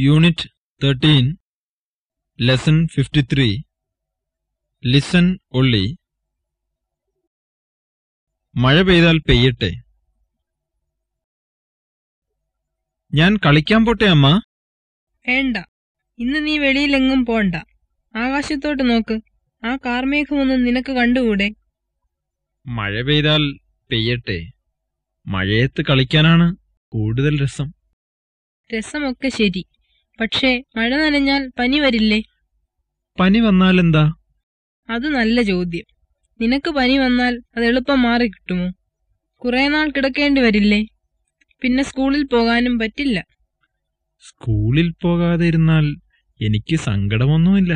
Unit thirteen lesson fifty three listen only മഴ പെയ്താൽ പെയ്യട്ടെ. ഞാൻ കളിക്കാൻ പോട്ടെ അമ്മ? വേണ്ട. ഇന്ന് നീ വെളിയിലെങ്ങും പോണ്ട. ആകാശത്തോട്ട് നോക്ക്. ആ കാർമേഘമൊന്നും നിനക്ക് കണ്ടുകൂടെ? മഴ പെയ്താൽ പെയ്യട്ടെ. മഴയത്ത് കളിക്കാനാണ് കൂടുതൽ രസം. രസമൊക്കെ ശരി. പക്ഷേ മഴ നനഞ്ഞാൽ പനി വരില്ലേ? പനി വന്നാൽ എന്താ? അത് നല്ല ചോദ്യം. നിനക്ക് പനി വന്നാൽ അത് എളുപ്പം മാറി കിട്ടുമോ? കുറെ നാൾ കിടക്കേണ്ടി വരില്ലേ? പിന്നെ സ്കൂളിൽ പോകാനും പറ്റില്ല. സ്കൂളിൽ പോകാതെ ഇരുന്നാൽ എനിക്ക് സങ്കടമൊന്നുമില്ല.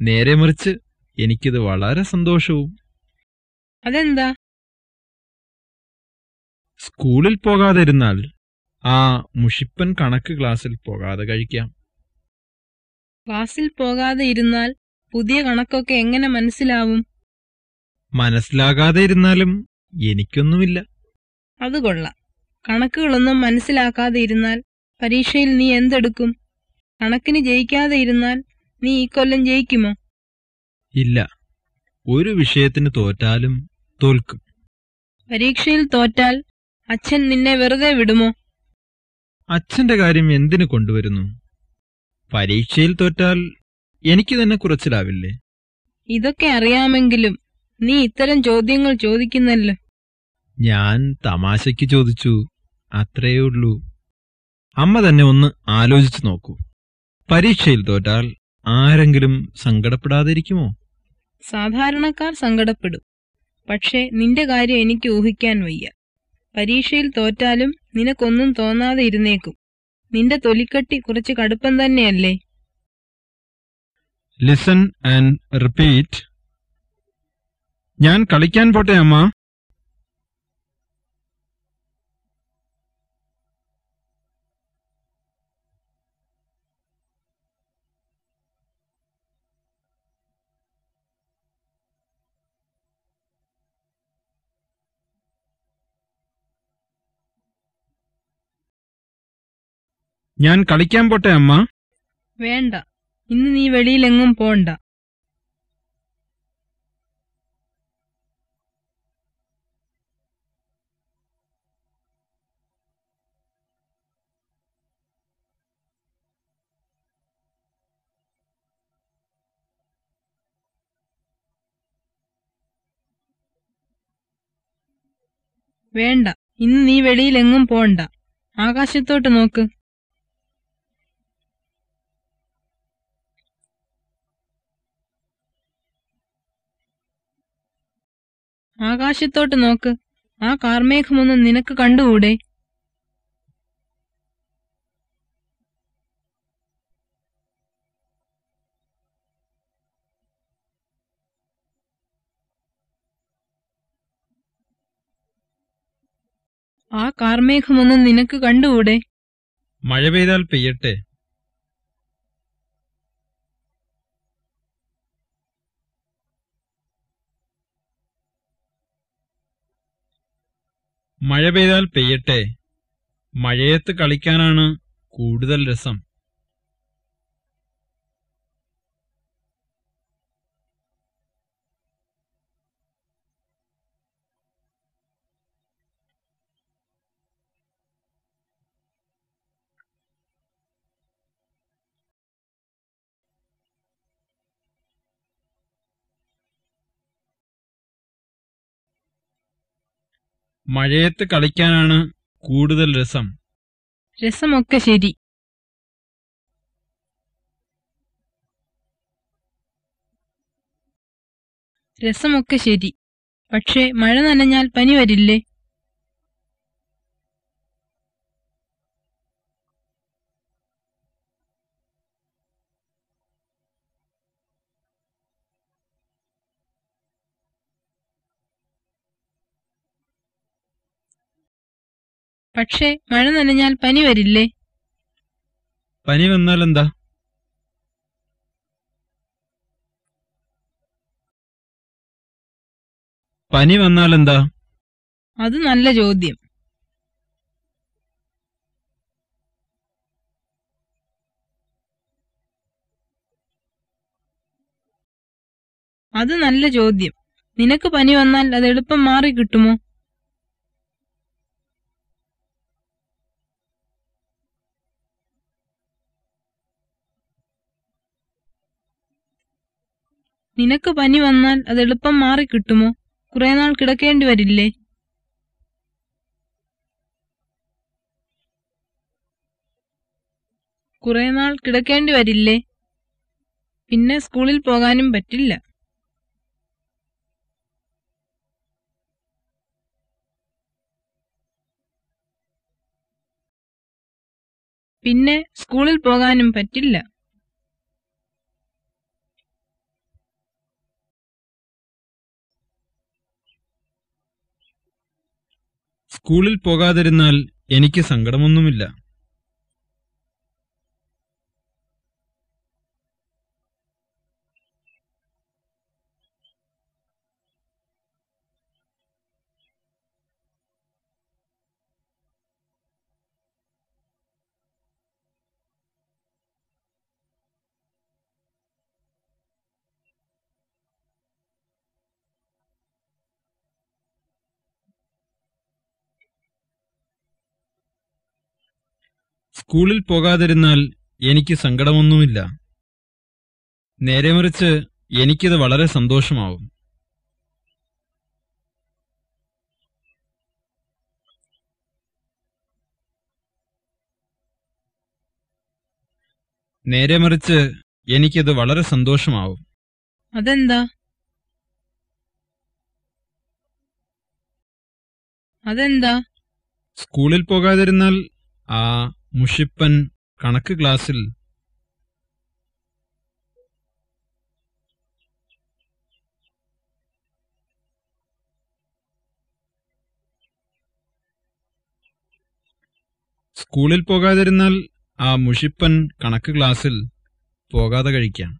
നേരെ മറിച്ച് എനിക്കിത് വളരെ സന്തോഷവും. അതെന്താ? സ്കൂളിൽ പോകാതെ ഇരുന്നാൽ ആ മുഷിപ്പൻ കണക്ക് ക്ലാസ്സിൽ പോകാതെ കഴിക്കാം. ക്ലാസ്സിൽ പോകാതെ ഇരുന്നാൽ പുതിയ കണക്കൊക്കെ എങ്ങനെ മനസ്സിലാവും? മനസ്സിലാകാതെ ഇരുന്നാലും എനിക്കൊന്നുമില്ല. അത് കൊള്ളാം. കണക്കുകളൊന്നും മനസ്സിലാക്കാതെ ഇരുന്നാൽ പരീക്ഷയിൽ നീ എന്തെടുക്കും? കണക്കിന് ജയിക്കാതെ ഇരുന്നാൽ നീ ഈ കൊല്ലം ജയിക്കുമോ? ഇല്ല. ഒരു വിഷയത്തിന് തോറ്റാലും തോൽക്കും. പരീക്ഷയിൽ തോറ്റാൽ അച്ഛൻ നിന്നെ വെറുതെ വിടുമോ? അച്ഛന്റെ കാര്യം എന്തിനു കൊണ്ടുവരുന്നു? പരീക്ഷയിൽ തോറ്റാൽ എനിക്ക് തന്നെ കുറച്ചിലാവില്ലേ? ഇതൊക്കെ അറിയാമെങ്കിലും നീ ഇത്തരം ചോദ്യങ്ങൾ ചോദിക്കുന്നല്ലോ. ഞാൻ തമാശയ്ക്ക് ചോദിച്ചു അത്രയേ ഉള്ളൂ. അമ്മ തന്നെ ഒന്ന് ആലോചിച്ചു നോക്കൂ. പരീക്ഷയിൽ തോറ്റാൽ ആരെങ്കിലും സങ്കടപ്പെടാതിരിക്കുമോ? സാധാരണക്കാർ സങ്കടപ്പെടും. പക്ഷേ നിന്റെ കാര്യം എനിക്ക് ഊഹിക്കാൻ വയ്യ. പരീക്ഷയിൽ തോറ്റാലും നിനക്കൊന്നും തോന്നാതെ ഇരുന്നേക്കും. നിന്റെ തൊലിക്കട്ടി കുറച്ച് കടുപ്പം തന്നെയല്ലേ? ലിസൺ ആൻഡ് റിപ്പീറ്റ് ഞാൻ കളിക്കാൻ പോട്ടെ അമ്മ. ഞാൻ കളിക്കാൻ പോട്ടെ അമ്മ? വേണ്ട. ഇന്ന് നീ വെളിയിലെങ്ങും പോണ്ട. വേണ്ട. ഇന്ന് നീ വെളിയിലെങ്ങും പോണ്ട. ആകാശത്തോട്ട് നോക്ക്. ആകാശത്തോട്ട് നോക്ക്. ആ കാർമേഘമൊന്നും നിനക്ക് കണ്ടുകൂടെ? ആ കാർമേഘമൊന്നും നിനക്ക് കണ്ടുകൂടെ? മഴ പെയ്താൽ പെയ്യട്ടെ. മഴ പെയ്താൽ പെയ്യട്ടെ. മഴയത്ത് കളിക്കാനാണ് കൂടുതൽ രസം. മഴയത്ത് കളിക്കാനാണ് കൂടുതൽ രസം. രസമൊക്കെ ശരി. രസമൊക്കെ ശരി. പക്ഷേ മഴ നനഞ്ഞാൽ പനി വരില്ലേ? പക്ഷേ മഴ നനഞ്ഞാൽ പനി വരില്ലേ? പനി വന്നാൽ എന്താ? പനി വന്നാൽ എന്താ? അത് നല്ല ചോദ്യം. അത് നല്ല ചോദ്യം. നിനക്ക് പനി വന്നാൽ അത് എളുപ്പം മാറി കിട്ടുമോ? നിനക്ക് പനി വന്നാൽ അത് എളുപ്പം മാറി കിട്ടുമോ? കുറെ നാൾ കിടക്കേണ്ടി വരില്ലേ? കുറെ നാൾ കിടക്കേണ്ടി വരില്ലേ? പിന്നെ സ്കൂളിൽ പോകാനും പറ്റില്ല. പിന്നെ സ്കൂളിൽ പോകാനും പറ്റില്ല. സ്കൂളിൽ പോകാതിരുന്നാൽ എനിക്ക് സങ്കടമൊന്നുമില്ല. സ്കൂളിൽ പോകാതിരുന്നാൽ എനിക്ക് സങ്കടമൊന്നുമില്ല. നേരെ മറിച്ച് എനിക്കിത് വളരെ സന്തോഷമാവും. നേരെ മറിച്ച് എനിക്കിത് വളരെ സന്തോഷമാവും. അതെന്താ? അതെന്താ? സ്കൂളിൽ പോകാതിരുന്നാൽ ആ മുഷിപ്പൻ കണക്ക് ക്ലാസ്സിൽ സ്കൂളിൽ പോകാതിരുന്നാൽ ആ മുഷിപ്പൻ കണക്ക് ക്ലാസ്സിൽ പോകാതെ കഴിക്കാം.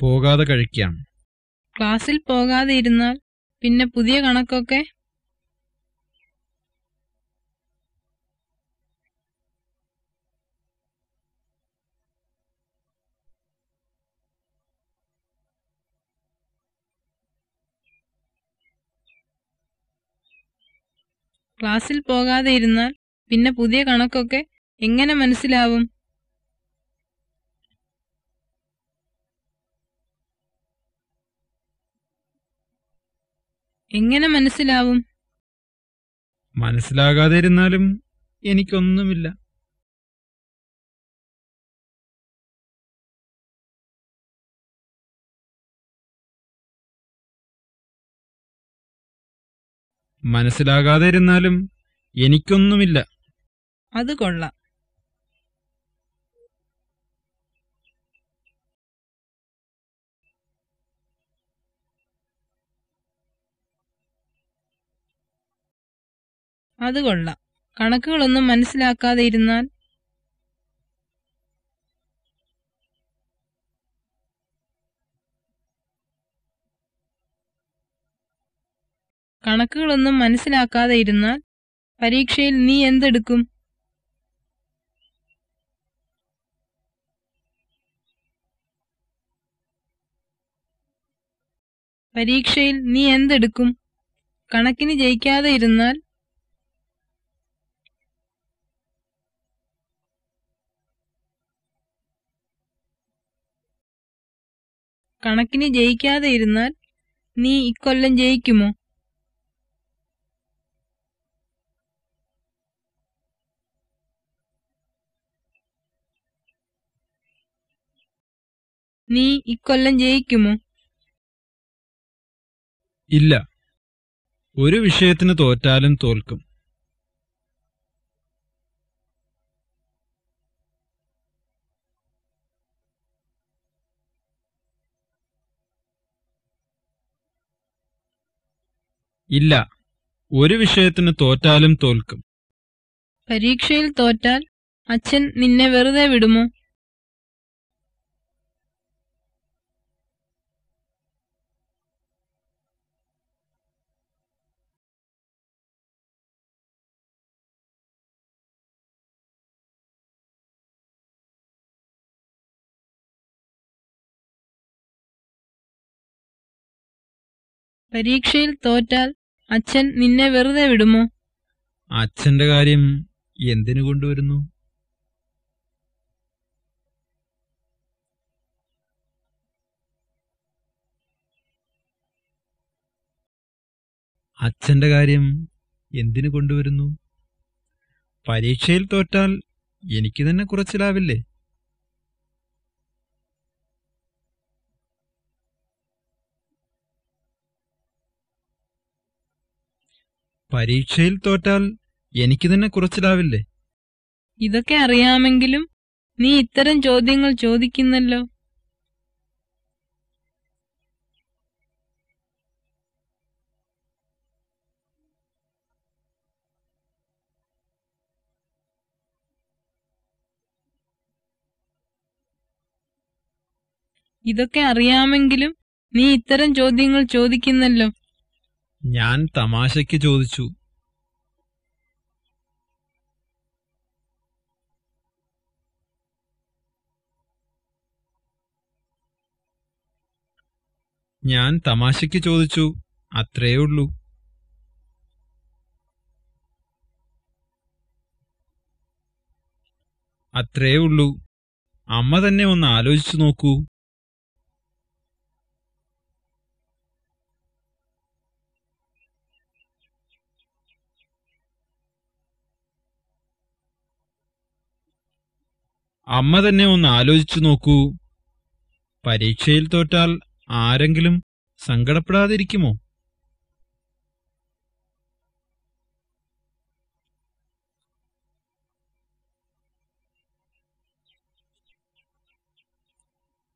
പോകാതെ കഴിക്കാം. ക്ലാസ്സിൽ പോകാതെ ഇരുന്നാൽ പിന്നെ പുതിയ കണക്കൊക്കെ? ക്ലാസ്സിൽ പോകാതെ ഇരുന്നാൽ പിന്നെ പുതിയ കണക്കൊക്കെ എങ്ങനെ മനസ്സിലാവും? എങ്ങനെ മനസ്സിലാവും? മനസ്സിലാകാതെ ഇരുന്നാലും എനിക്കൊന്നുമില്ല. മനസ്സിലാകാതെ ഇരുന്നാലും എനിക്കൊന്നുമില്ല. അത് കൊള്ളാം. അത് കൊള്ളാം. കണക്കുകളൊന്നും മനസ്സിലാക്കാതെ ഇരുന്നാൽ? കണക്കുകളൊന്നും മനസ്സിലാക്കാതെ ഇരുന്നാൽ? പരീക്ഷയിൽ നീ എന്തെടുക്കും? പരീക്ഷയിൽ നീ എന്തെടുക്കും? കണക്കിന് ജയിക്കാതെ ഇരുന്നാൽ? കണക്കിന് ജയിക്കാതെ ഇരുന്നാൽ നീ ഇക്കൊല്ലം ജയിക്കുമോ? നീ ഇക്കൊല്ലം ജയിക്കുമോ? ഇല്ല. ഒരു വിഷയത്തിന് തോറ്റാലും തോൽക്കും. ഇല്ല. ഒരു വിഷയത്തിന് തോറ്റാലും തോൽക്കും. പരീക്ഷയിൽ തോറ്റാൽ അച്ഛൻ നിന്നെ വെറുതെ വിടുമോ? പരീക്ഷയിൽ തോറ്റാൽ അച്ഛൻ നിന്നെ വെറുതെ വിടുമോ? അച്ഛന്റെ കാര്യം എന്തിനു കൊണ്ടുവരുന്നു? അച്ഛന്റെ കാര്യം എന്തിനു കൊണ്ടുവരുന്നു? പരീക്ഷയിൽ തോറ്റാൽ എനിക്ക് തന്നെ കുറച്ചിലാവില്ലേ? പരീക്ഷയിൽ തോറ്റാൽ എനിക്ക് തന്നെ കുറച്ചിലാവില്ലേ? ഇതൊക്കെ അറിയാമെങ്കിലും നീ ഇത്തരം ചോദ്യങ്ങൾ ചോദിക്കുന്നല്ലോ. ഇതൊക്കെ അറിയാമെങ്കിലും നീ ഇത്തരം ചോദ്യങ്ങൾ ചോദിക്കുന്നല്ലോ. ഞാൻ തമാശയ്ക്ക് ചോദിച്ചു. ഞാൻ തമാശയ്ക്ക് ചോദിച്ചു അത്രേ ഉള്ളൂ അത്രേ ഉള്ളൂ അമ്മ തന്നെ ഒന്ന് ആലോചിച്ചു നോക്കൂ. അമ്മ തന്നെ ഒന്ന് ആലോചിച്ചു നോക്കൂ. പരീക്ഷയിൽ തോറ്റാൽ ആരെങ്കിലും സങ്കടപ്പെടാതിരിക്കുമോ?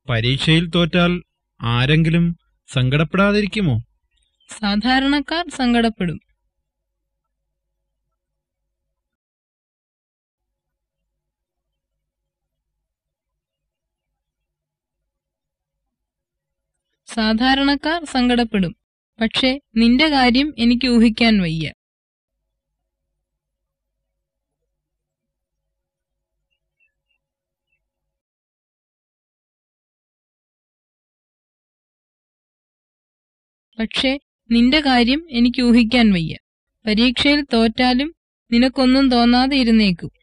പരീക്ഷയിൽ തോറ്റാൽ ആരെങ്കിലും സങ്കടപ്പെടാതിരിക്കുമോ? സാധാരണക്കാർ സങ്കടപ്പെടും. സാധാരണക്കാർ സങ്കടപ്പെടും. പക്ഷെ നിന്റെ കാര്യം എനിക്ക് ഊഹിക്കാൻ വയ്യ. പക്ഷെ നിന്റെ കാര്യം എനിക്ക് ഊഹിക്കാൻ വയ്യ. പരീക്ഷയിൽ തോറ്റാലും നിനക്കൊന്നും തോന്നാതെ ഇരുന്നേക്കും.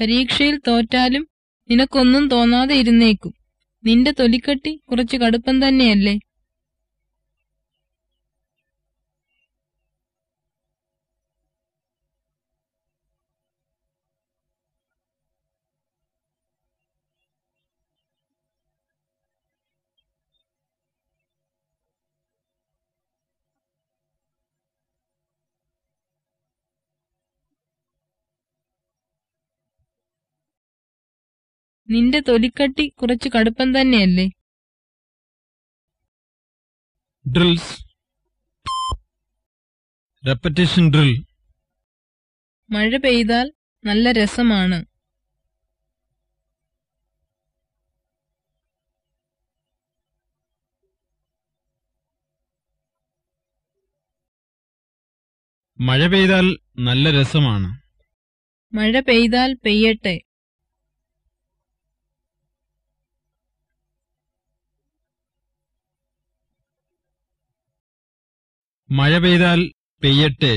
പരീക്ഷയിൽ തോറ്റാലും നിനക്കൊന്നും തോന്നാതെ ഇരുന്നേക്കും. നിന്റെ തൊലിക്കട്ടി കുറച്ച് കടുപ്പം തന്നെയല്ലേ? നിന്റെ തൊലിക്കട്ടി കുറച്ച് കടുപ്പം തന്നെയല്ലേ? ഡ്രിൽസ്. റെപ്പറ്റേഷൻ ഡ്രിൽ മഴ പെയ്താൽ നല്ല രസമാണ്. മഴ പെയ്താൽ നല്ല രസമാണ്. മഴ പെയ്താൽ പെയ്യട്ടെ. മഴ പെയ്താൽ പെയ്യട്ടെ.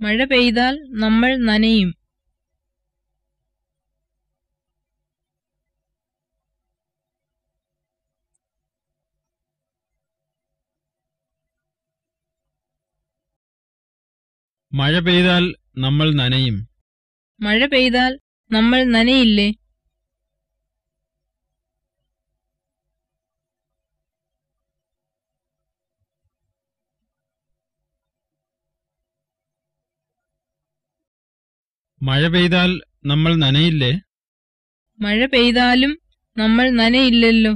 മഴ പെയ്താൽ നമ്മൾ നനയും. മഴ പെയ്താൽ നമ്മൾ നനയും. മഴ പെയ്താൽ നമ്മൾ നനയില്ലേ? മഴ പെയ്താൽ നമ്മൾ നനയില്ലേ? മഴ പെയ്താലും നമ്മൾ നനയില്ലല്ലോ.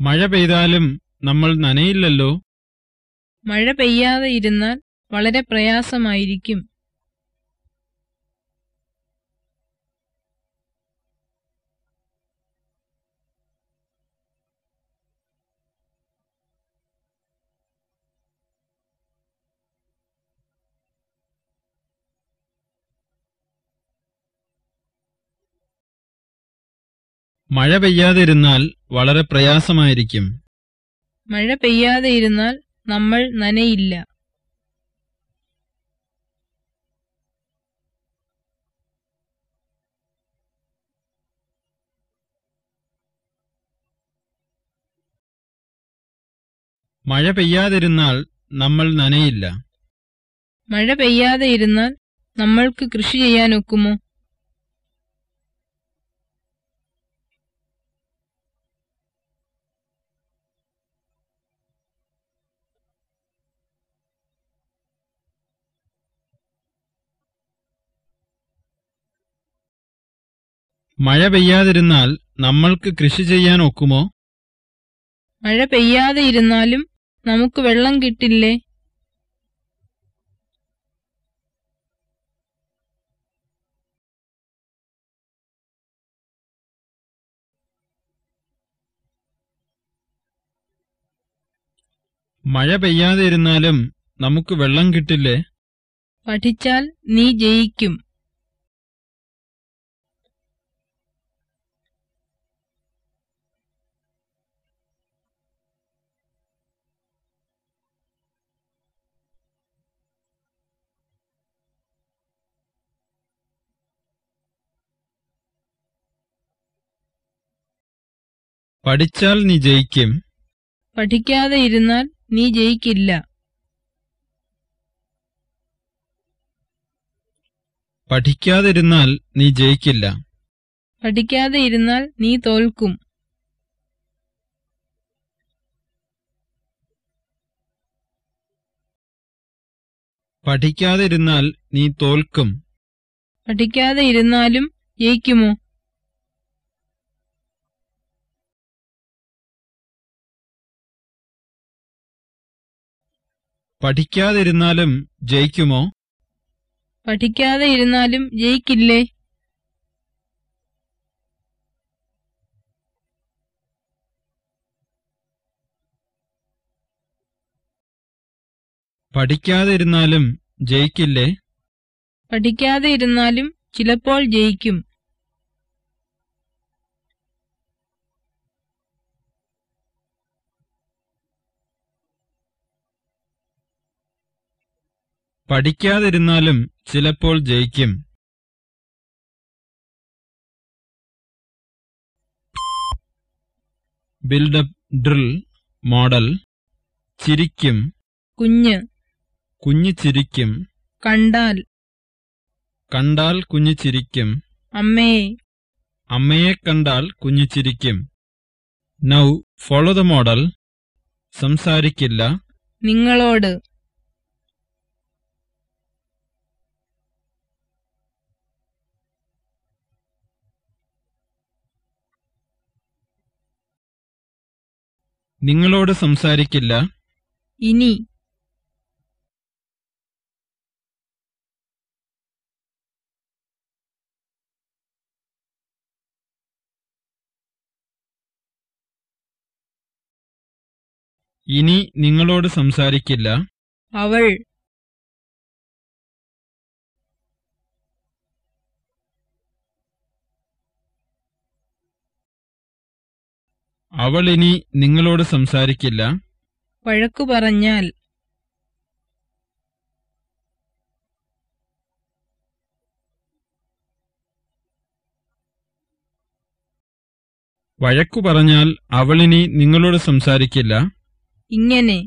മഴ പെയ്താലും നമ്മൾ നനയില്ലല്ലോ? മഴ പെയ്യാതെ ഇരുന്നാൽ വളരെ പ്രയാസമായിരിക്കും. മഴ പെയ്യാതിരുന്നാൽ വളരെ പ്രയാസമായിരിക്കും. മഴ പെയ്യാതെ ഇരുന്നാൽ നമ്മൾ നനയില്ല. മഴ പെയ്യാതിരുന്നാൽ നമ്മൾ നനയില്ല. മഴ പെയ്യാതെ ഇരുന്നാൽ നമ്മൾക്ക് കൃഷി ചെയ്യാനൊക്കുമോ? മഴ പെയ്യാതിരുന്നാൽ നമ്മൾക്ക് കൃഷി ചെയ്യാൻ ഒക്കുമോ? മഴ പെയ്യാതെ ഇരുന്നാലും നമുക്ക് വെള്ളം കിട്ടില്ലേ? മഴ പെയ്യാതെ ഇരുന്നാലും നമുക്ക് വെള്ളം കിട്ടില്ലേ? പഠിച്ചാൽ നീ ജയിക്കും. പഠിച്ചാൽ നീ ജയിക്കും. പഠിക്കാതെ ഇരുന്നാൽ നീ ജയിക്കില്ല. പഠിക്കാതിരുന്നാൽ നീ ജയിക്കില്ല. പഠിക്കാതെ ഇരുന്നാൽ നീ തോൽക്കും. പഠിക്കാതിരുന്നാൽ നീ തോൽക്കും. പഠിക്കാതെ ഇരുന്നാലും ജയിക്കുമോ? പഠിക്കാതിരുന്നാലും ജയിക്കുമോ? പഠിക്കാതെ ഇരുന്നാലും ജയിക്കില്ലേ? പഠിക്കാതിരുന്നാലും ജയിക്കില്ലേ? പഠിക്കാതെ ഇരുന്നാലും ചിലപ്പോൾ ജയിക്കും. പഠിക്കാതിരുന്നാലും ചിലപ്പോൾ ജയിക്കും. Build up drill model. ചിരിക്കും. കുഞ്ഞ്. കുഞ്ഞ് ചിരിക്കും. കണ്ടാൽ. കണ്ടാൽ കുഞ്ഞ് ചിരിക്കും. അമ്മയെ. അമ്മയെ കണ്ടാൽ കുഞ്ഞ് ചിരിക്കും. Now follow the model. സംസാരിക്കില്ല. നിങ്ങളോട്. നിങ്ങളോട് സംസാരിക്കില്ല. ഇനി. ഇനി നിങ്ങളോട് സംസാരിക്കില്ല. അവൾ അവൾ ഇനി നിങ്ങളോട് സംസാരിക്കില്ല. വഴക്കു പറഞ്ഞാൽ വഴക്കു പറഞ്ഞാൽ അവളിനി നിങ്ങളോട് സംസാരിക്കില്ല. ഇങ്ങനെ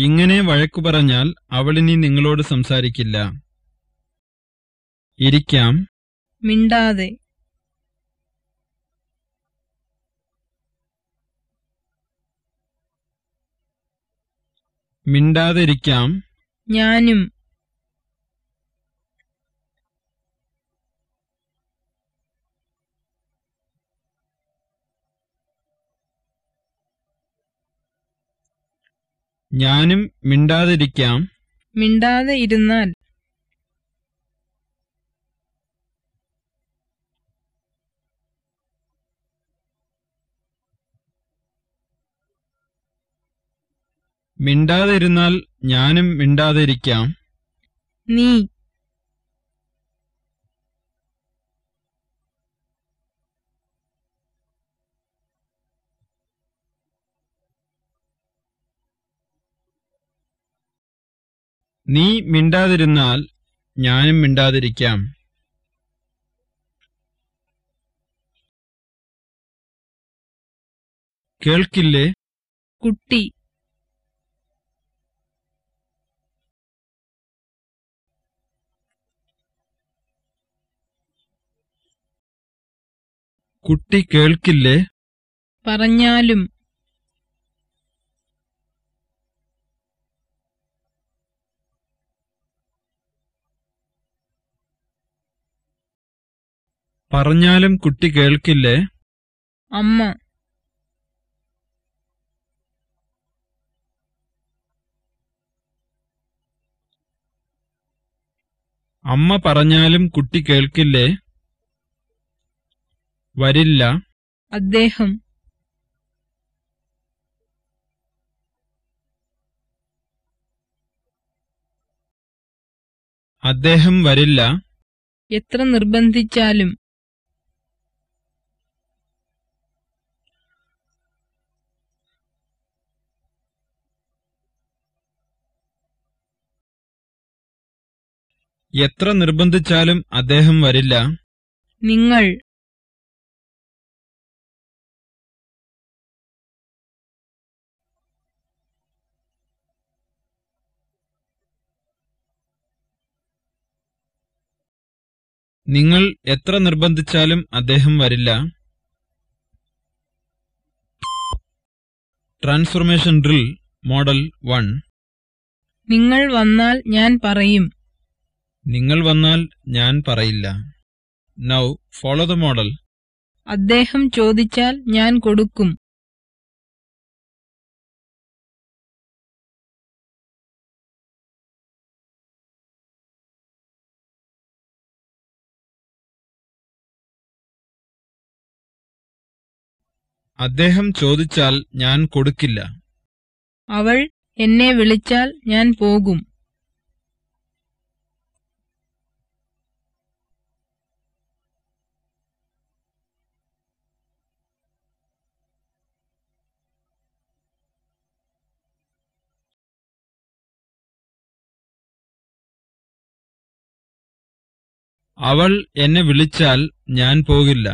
ഇങ്ങനെ വഴക്കു പറഞ്ഞാൽ അവളിനി നിങ്ങളോട് സംസാരിക്കില്ല. ഇരിക്കാം. മിണ്ടാതെ. മിണ്ടാതിരിക്കാം. ഞാനും ഞാനും മിണ്ടാതിരിക്കാം. മിണ്ടാതെ ഇരുന്നാൽ മിണ്ടാതിരുന്നാൽ ഞാനും മിണ്ടാതിരിക്കാം. നീ നീ മിണ്ടാതിരുന്നാൽ ഞാനും മിണ്ടാതിരിക്കാം. കേൾക്കില്ലേ? കുട്ടി. കുട്ടി കേൾക്കില്ലേ? പറഞ്ഞാലും പറഞ്ഞാലും കുട്ടി കേൾക്കില്ലേ? അമ്മ. അമ്മ പറഞ്ഞാലും കുട്ടി കേൾക്കില്ലേ? വരില്ല. അദ്ദേഹം. അദ്ദേഹം വരില്ല. എത്ര നിർബന്ധിച്ചാലും. എത്ര നിർബന്ധിച്ചാലും അദ്ദേഹം വരില്ല. നിങ്ങൾ നിങ്ങൾ എത്ര നിർബന്ധിച്ചാലും അദ്ദേഹം വരില്ല. ട്രാൻസ്ഫോർമേഷൻ ഡ്രിൽ മോഡൽ വൺ നിങ്ങൾ വന്നാൽ ഞാൻ പറയും. നിങ്ങൾ വന്നാൽ ഞാൻ പറയില്ല. നൗ ഫോളോ ദ മോഡൽ അദ്ദേഹം ചോദിച്ചാൽ ഞാൻ കൊടുക്കും. അദ്ദേഹം ചോദിച്ചാൽ ഞാൻ കൊടുക്കില്ല. അവൾ എന്നെ വിളിച്ചാൽ ഞാൻ പോകും. അവൾ എന്നെ വിളിച്ചാൽ ഞാൻ പോകില്ല.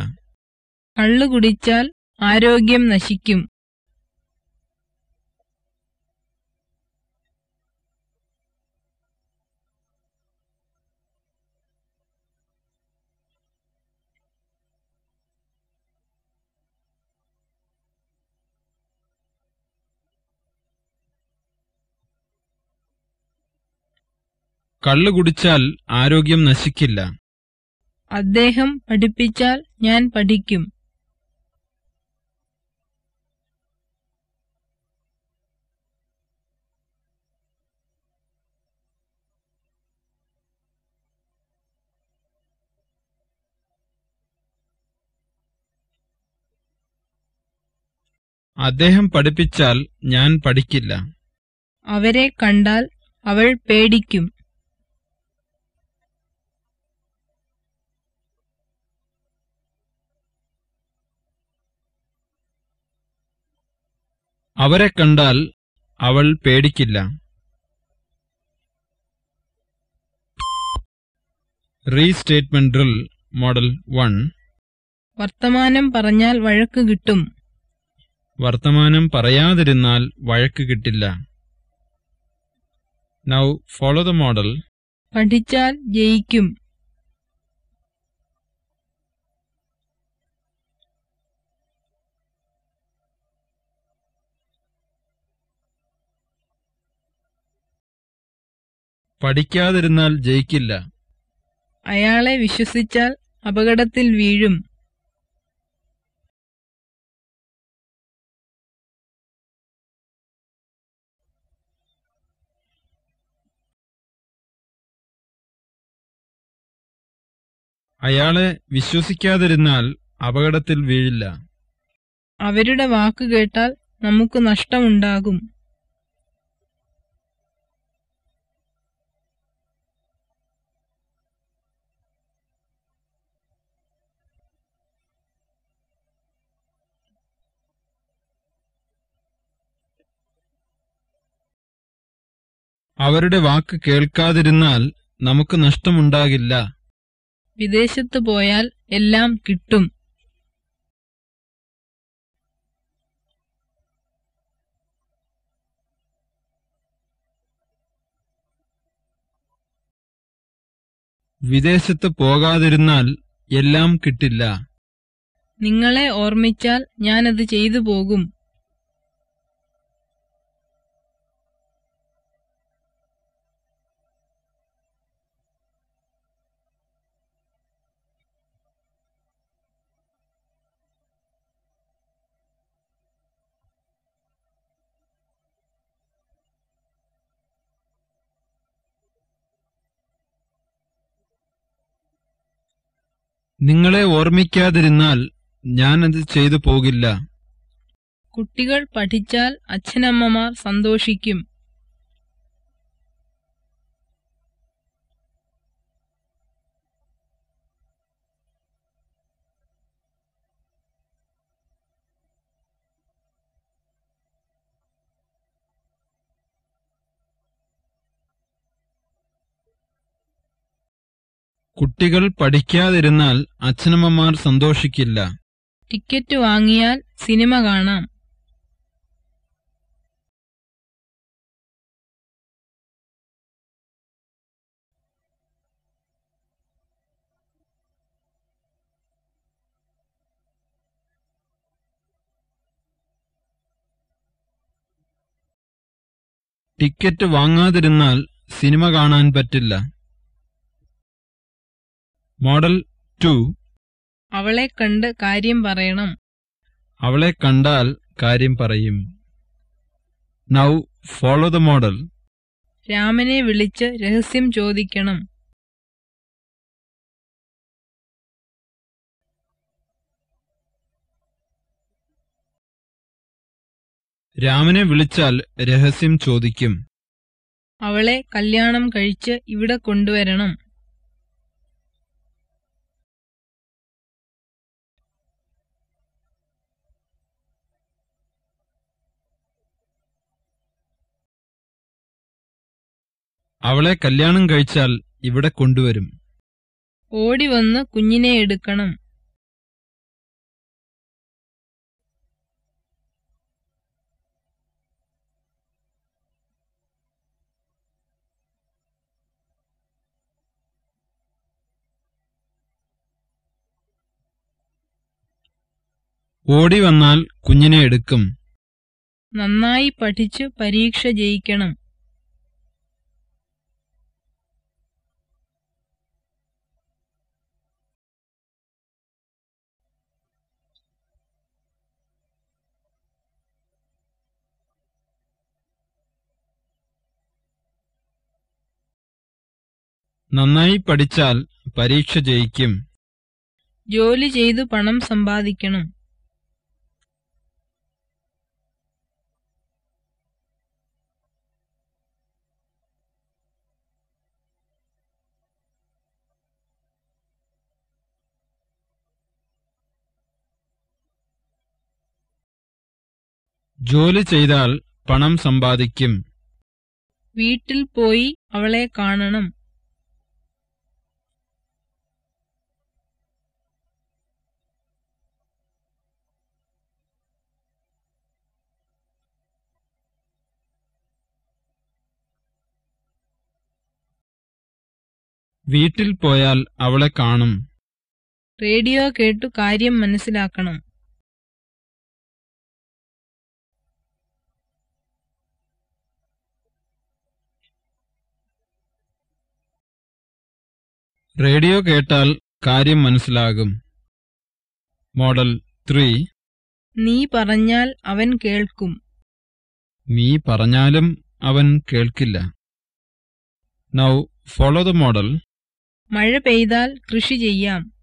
കള്ളു കുടിച്ചാൽ ആരോഗ്യം നശിക്കും. കള്ളു കുടിച്ചാൽ ആരോഗ്യം നശിക്കില്ല. അദ്ദേഹം പഠിപ്പിച്ചാൽ ഞാൻ പഠിക്കും. അദ്ദേഹം പഠിപ്പിച്ചാൽ ഞാൻ പഠിക്കില്ല. അവരെ കണ്ടാൽ അവൾ പേടിക്കും. അവരെ കണ്ടാൽ അവൾ പേടിക്കില്ല. റീസ്റ്റേറ്റ്മെന്റ് ഡ്രിൽ മോഡൽ വൺ വർത്തമാനം പറഞ്ഞാൽ വഴക്ക് കിട്ടും. വർത്തമാനം പറയാതിരുന്നാൽ വഴക്ക് കിട്ടില്ല. നൗ ഫോളോ ദ മോഡൽ പഠിച്ചാൽ ജയിക്കും. പഠിക്കാതിരുന്നാൽ ജയിക്കില്ല. അയാളെ വിശ്വസിച്ചാൽ അപകടത്തിൽ വീഴും. അയാളെ വിശ്വസിക്കാതിരുന്നാൽ അപകടത്തിൽ വീഴില്ല. അവരുടെ വാക്ക് കേട്ടാൽ നമുക്ക് നഷ്ടമുണ്ടാകും. അവരുടെ വാക്ക് കേൾക്കാതിരുന്നാൽ നമുക്ക് നഷ്ടമുണ്ടാകില്ല. വിദേശത്ത് പോയാൽ എല്ലാം കിട്ടും. വിദേശത്ത് പോകാതിരുന്നാൽ എല്ലാം കിട്ടില്ല. നിങ്ങളെ ഓർമ്മിച്ചാൽ ഞാനത് ചെയ്തു പോകും. നിങ്ങളെ ഓർമ്മിക്കാതിരുന്നാൽ ഞാൻ അത് ചെയ്തു പോകില്ല. കുട്ടികൾ പഠിച്ചാൽ അച്ഛനമ്മമാർ സന്തോഷിക്കും. കുട്ടികൾ പഠിക്കാതിരുന്നാൽ അച്ഛനമ്മമാർ സന്തോഷിക്കില്ല. ടിക്കറ്റ് വാങ്ങിയാൽ സിനിമ കാണാം. ടിക്കറ്റ് വാങ്ങാതിരുന്നാൽ സിനിമ കാണാൻ പറ്റില്ല. Model two. അവളെ കണ്ട് കാര്യം പറയണം. അവളെ കണ്ടാൽ കാര്യം പറയും. നൗ ഫോളോ ദ മോഡൽ രാമനെ വിളിച്ച് രഹസ്യം ചോദിക്കണം. രാമനെ വിളിച്ചാൽ രഹസ്യം ചോദിക്കും. അവളെ കല്യാണം കഴിച്ച് ഇവിടെ കൊണ്ടുവരണം. അവളെ കല്യാണം കഴിച്ചാൽ ഇവിടെ കൊണ്ടുവരും. ഓടി വന്ന് കുഞ്ഞിനെ എടുക്കണം. ഓടി വന്നാൽ കുഞ്ഞിനെ എടുക്കും. നന്നായി പഠിച്ചു പരീക്ഷ ജയിക്കണം. നന്നായി പഠിച്ചാൽ പരീക്ഷ ജയിക്കും. ജോലി ചെയ്തു പണം സമ്പാദിക്കണം. ജോലി ചെയ്താൽ പണം സമ്പാദിക്കും. വീട്ടിൽ പോയി അവളെ കാണണം. വീട്ടിൽ പോയാൽ അവളെ കാണും. റേഡിയോ കേട്ടു കാര്യം മനസ്സിലാക്കണം. റേഡിയോ കേട്ടാൽ കാര്യം മനസ്സിലാകും. Model three. നീ പറഞ്ഞാൽ അവൻ കേൾക്കും. നീ പറഞ്ഞാലും അവൻ കേൾക്കില്ല. Now follow the model. മഴ പെയ്താൽ കൃഷി ചെയ്യാം.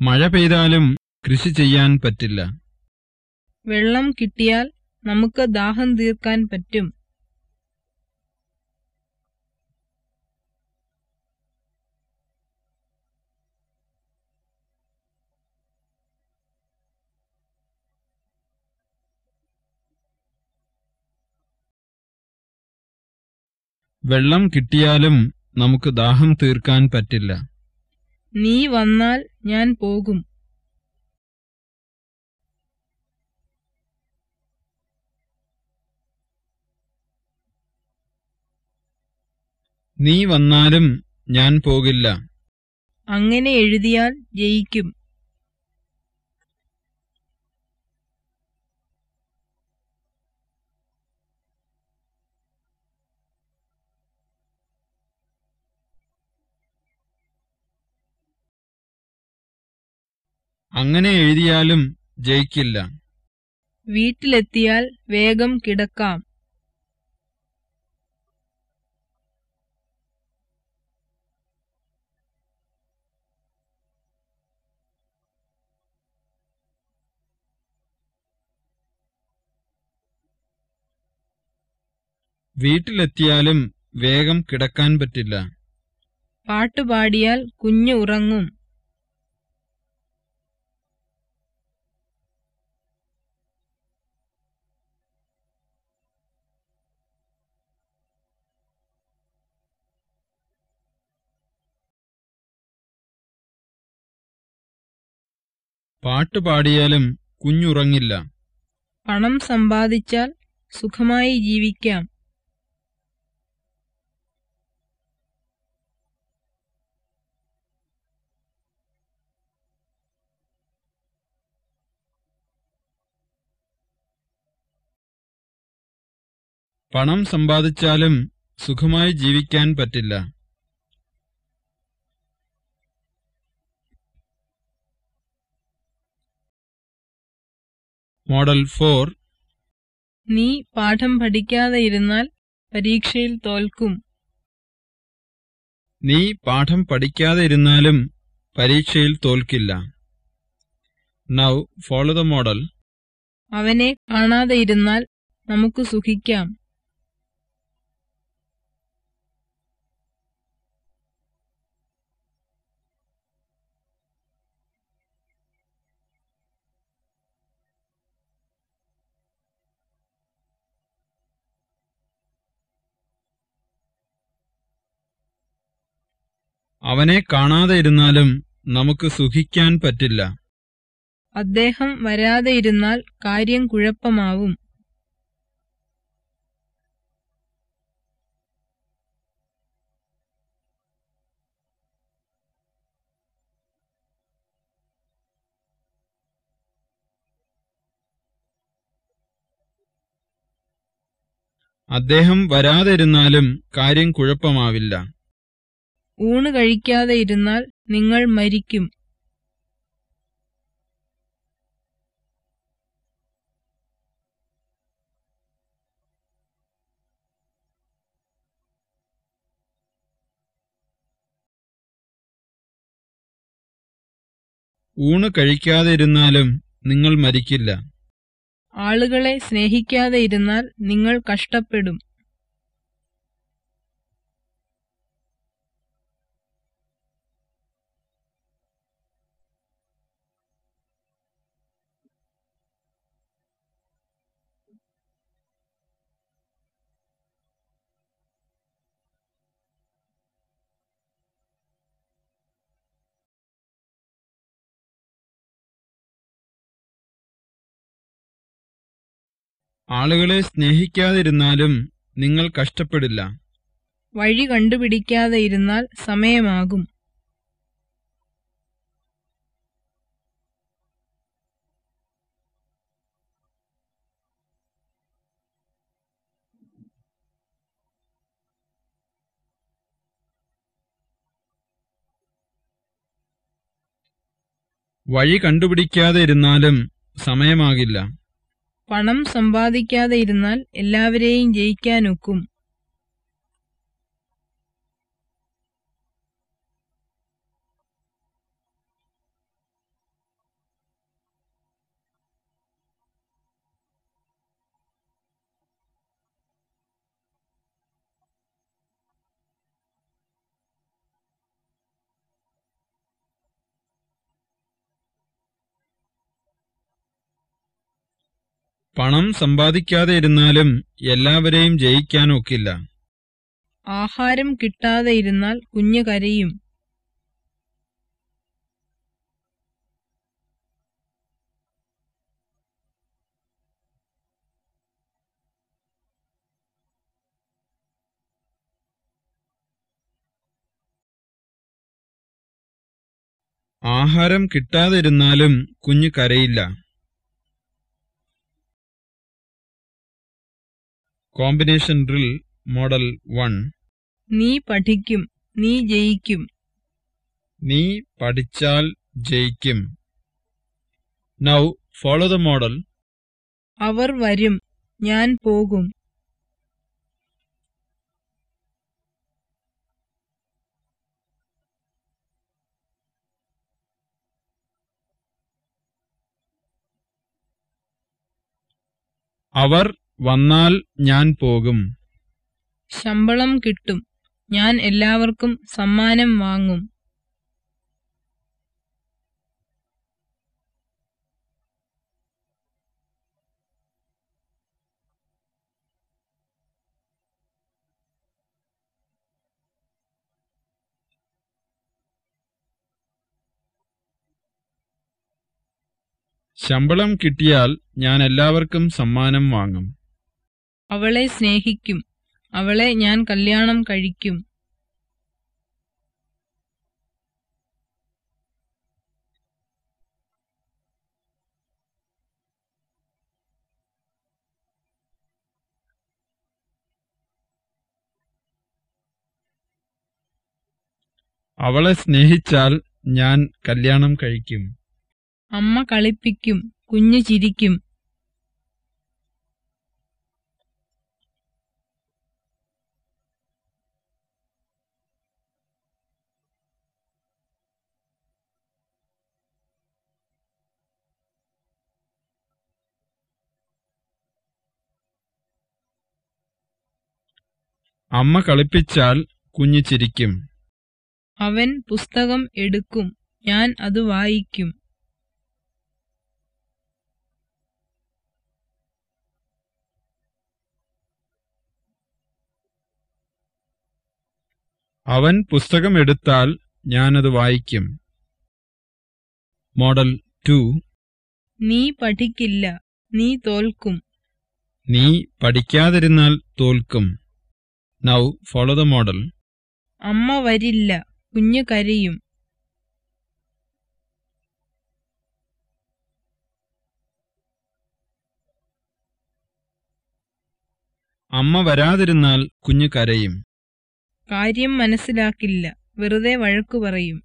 മഴ പെയ്താലും കൃഷി ചെയ്യാൻ പറ്റില്ല. വെള്ളം കിട്ടിയാൽ നമുക്ക് ദാഹം തീർക്കാൻ പറ്റും. വെള്ളം കിട്ടിയാലും നമുക്ക് ദാഹം തീർക്കാൻ പറ്റില്ല. നീ വന്നാൽ ഞാൻ പോകും. നീ വന്നാലും ഞാൻ പോകില്ല. അങ്ങനെ എഴുതിയാൽ ജയിക്കും. അങ്ങനെ എഴുതിയാലും ജയിക്കില്ല. വീട്ടിലെത്തിയാൽ വേഗം കിടക്കാം. വീട്ടിലെത്തിയാലും വേഗം കിടക്കാൻ പറ്റില്ല. പാട്ടുപാടിയാൽ കുഞ്ഞു ഉറങ്ങും പാട്ടുപാടിയാലും കുഞ്ഞുറങ്ങില്ല. പണം സമ്പാദിച്ചാൽ സുഖമായി ജീവിക്കാം. പണം സമ്പാദിച്ചാലും സുഖമായി ജീവിക്കാൻ പറ്റില്ല. Model four. നീ പാഠം പഠിക്കാതെ ഇരുന്നാൽ പരീക്ഷയിൽ തോൽക്കും. നീ പാഠം പഠിക്കാതെ ഇരുന്നാലും പരീക്ഷയിൽ തോൽക്കില്ല. നൗ ഫോളോ ദ മോഡൽ അവനെ കാണാതെ ഇരുന്നാൽ നമുക്ക് സുഖിക്കാം. അവനെ കാണാതെ ഇരുന്നാലും നമുക്ക് സുഖിക്കാൻ പറ്റില്ല. അദ്ദേഹം വരാതെ ഇരുന്നാൽ കാര്യം കുഴപ്പമാവും. അദ്ദേഹം വരാതിരുന്നാലും കാര്യം കുഴപ്പമാവില്ല. ഊണ് കഴിക്കാതെ ഇരുന്നാൽ നിങ്ങൾ മരിക്കും. ഊണ് കഴിക്കാതെ ഇരുന്നാലും നിങ്ങൾ മരിക്കില്ല. ആളുകളെ സ്നേഹിക്കാതെ ഇരുന്നാൽ നിങ്ങൾ കഷ്ടപ്പെടും. ആളുകളെ സ്നേഹിക്കാതിരുന്നാലും നിങ്ങൾ കഷ്ടപ്പെടില്ല. വഴി കണ്ടുപിടിക്കാതെ ഇരുന്നാൽ സമയമാകും. വഴി കണ്ടുപിടിക്കാതെ ഇരുന്നാലും സമയമാകില്ല. പണം സമ്പാദിക്കാതെ ഇരുന്നാൽ എല്ലാവരെയും ജയിക്കാനൊക്കും. പണം സമ്പാദിക്കാതെ ഇരുന്നാലും എല്ലാവരെയും ജയിക്കാനൊക്കില്ല ആഹാരം കിട്ടാതെ ഇരുന്നാൽ കുഞ്ഞ് കരയും. ആഹാരം കിട്ടാതിരുന്നാലും കുഞ്ഞു കരയില്ല. കോമ്പിനേഷൻ ഡ്രിൽ മോഡൽ വൺ നീ പഠിക്കും നീ ജയിക്കും. നീ പഠിച്ചാൽ ജയിക്കും. നൗ ഫോളോ ദ മോഡൽ അവർ വരും ഞാൻ പോകും. അവർ വന്നാൽ ഞാൻ പോകും. ശമ്പളം കിട്ടും. ഞാൻ എല്ലാവർക്കും സമ്മാനം വാങ്ങും. ശമ്പളം കിട്ടിയാൽ ഞാൻ എല്ലാവർക്കും സമ്മാനം വാങ്ങും. അവളെ സ്നേഹിക്കും. അവളെ ഞാൻ കല്യാണം കഴിക്കും. അവളെ സ്നേഹിച്ചാൽ ഞാൻ കല്യാണം കഴിക്കും. അമ്മ കളിപ്പിക്കും. കുഞ്ഞു ചിരിക്കും. അമ്മ കളിപ്പിച്ചാൽ കുഞ്ഞു ചിരിക്കും. അവൻ പുസ്തകം എടുക്കും. ഞാൻ അത് വായിക്കും. അവൻ പുസ്തകം എടുത്താൽ ഞാനത് വായിക്കും. Model two. നീ പഠിക്കില്ല. നീ തോൽക്കും. നീ പഠിക്കാതിരുന്നാൽ തോൽക്കും. നൗ ഫോളോ ദ മോഡൽ അമ്മ വരില്ല കുഞ്ഞു കരയും. അമ്മ വരാതിരുന്നാൽ കുഞ്ഞ് കരയും. കാര്യം മനസ്സിലാക്കില്ല വെറുതെ വഴക്കു പറയും.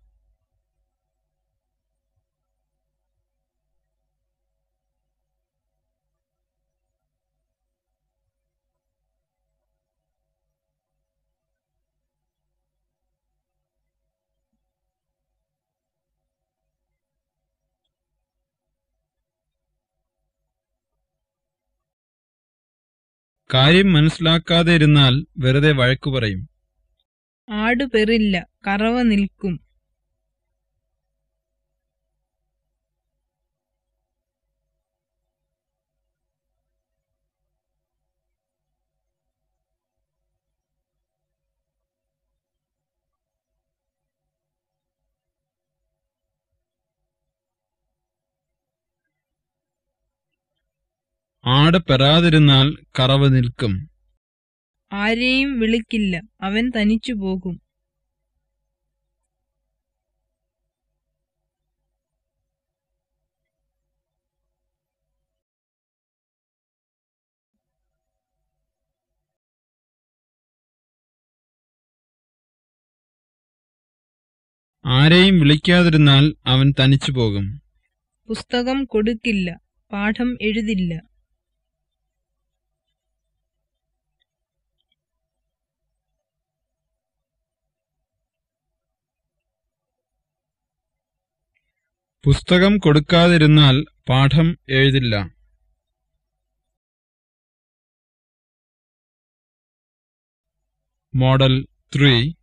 കാര്യം മനസ്സിലാക്കാതെ ഇരുന്നാൽ വെറുതെ വഴക്കു പറയും. ആടുപെറില്ല കറവ നിൽക്കും. ആട് പെറാതിരുന്നാൽ കറവ് നിൽക്കും. ആരെയും വിളിക്കില്ല. അവൻ തനിച്ചു പോകും. ആരെയും വിളിക്കാതിരുന്നാൽ അവൻ തനിച്ചു പോകും. പുസ്തകം കൊടുക്കില്ല. പാഠം എഴുതില്ല. പുസ്തകം കൊടുക്കാതിരുന്നാൽ പാഠം എഴുതില്ല. Model three.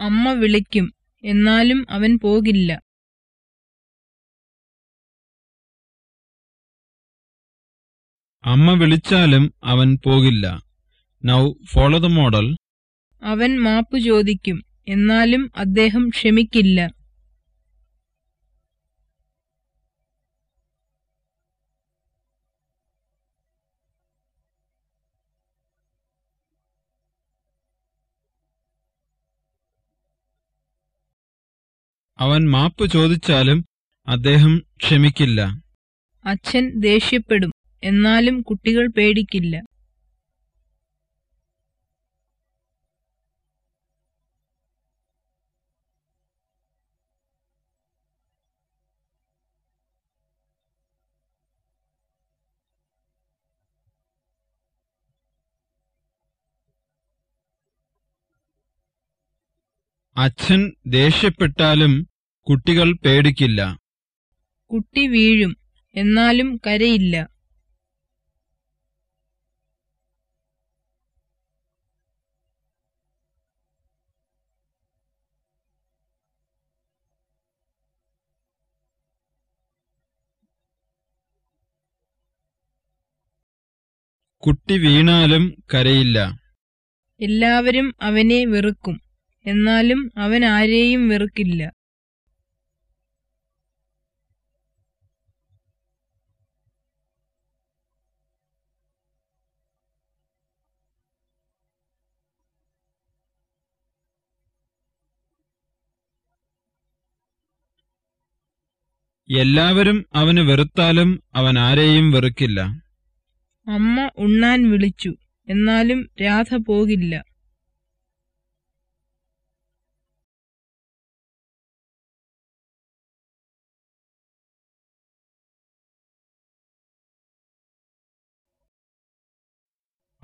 അമ്മ വിളിക്കും. എന്നാലും അവൻ പോകില്ല. അമ്മ വിളിച്ചാലും അവൻ പോകില്ല. Now follow the model. അവൻ മാപ്പ് ചോദിക്കും. എന്നാലും അദ്ദേഹം ക്ഷമിക്കില്ല. അവൻ മാപ്പ് ചോദിച്ചാലും അദ്ദേഹം ക്ഷമിക്കില്ല. അച്ഛൻ ദേഷ്യപ്പെടും. എന്നാലും കുട്ടികൾ പേടിക്കില്ല. അച്ഛൻ ദേഷ്യപ്പെട്ടാലും കുട്ടികൾ പേടിക്കില്ല. കുട്ടി വീഴും. എന്നാലും കരയില്ല. കുട്ടി വീണാലും കരയില്ല. എല്ലാവരും അവനെ വെറുക്കും. എന്നാലും അവൻ ആരെയും വെറുക്കില്ല. എല്ലാവരും അവന് വെറുത്താലും അവൻ ആരെയും വെറുക്കില്ല. അമ്മ ഉണ്ണാൻ വിളിച്ചു. എന്നാലും രാധ പോകില്ല.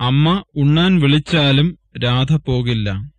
അമ്മ ഉണ്ണാൻ വിളിച്ചാലും രാധ പോകില്ല.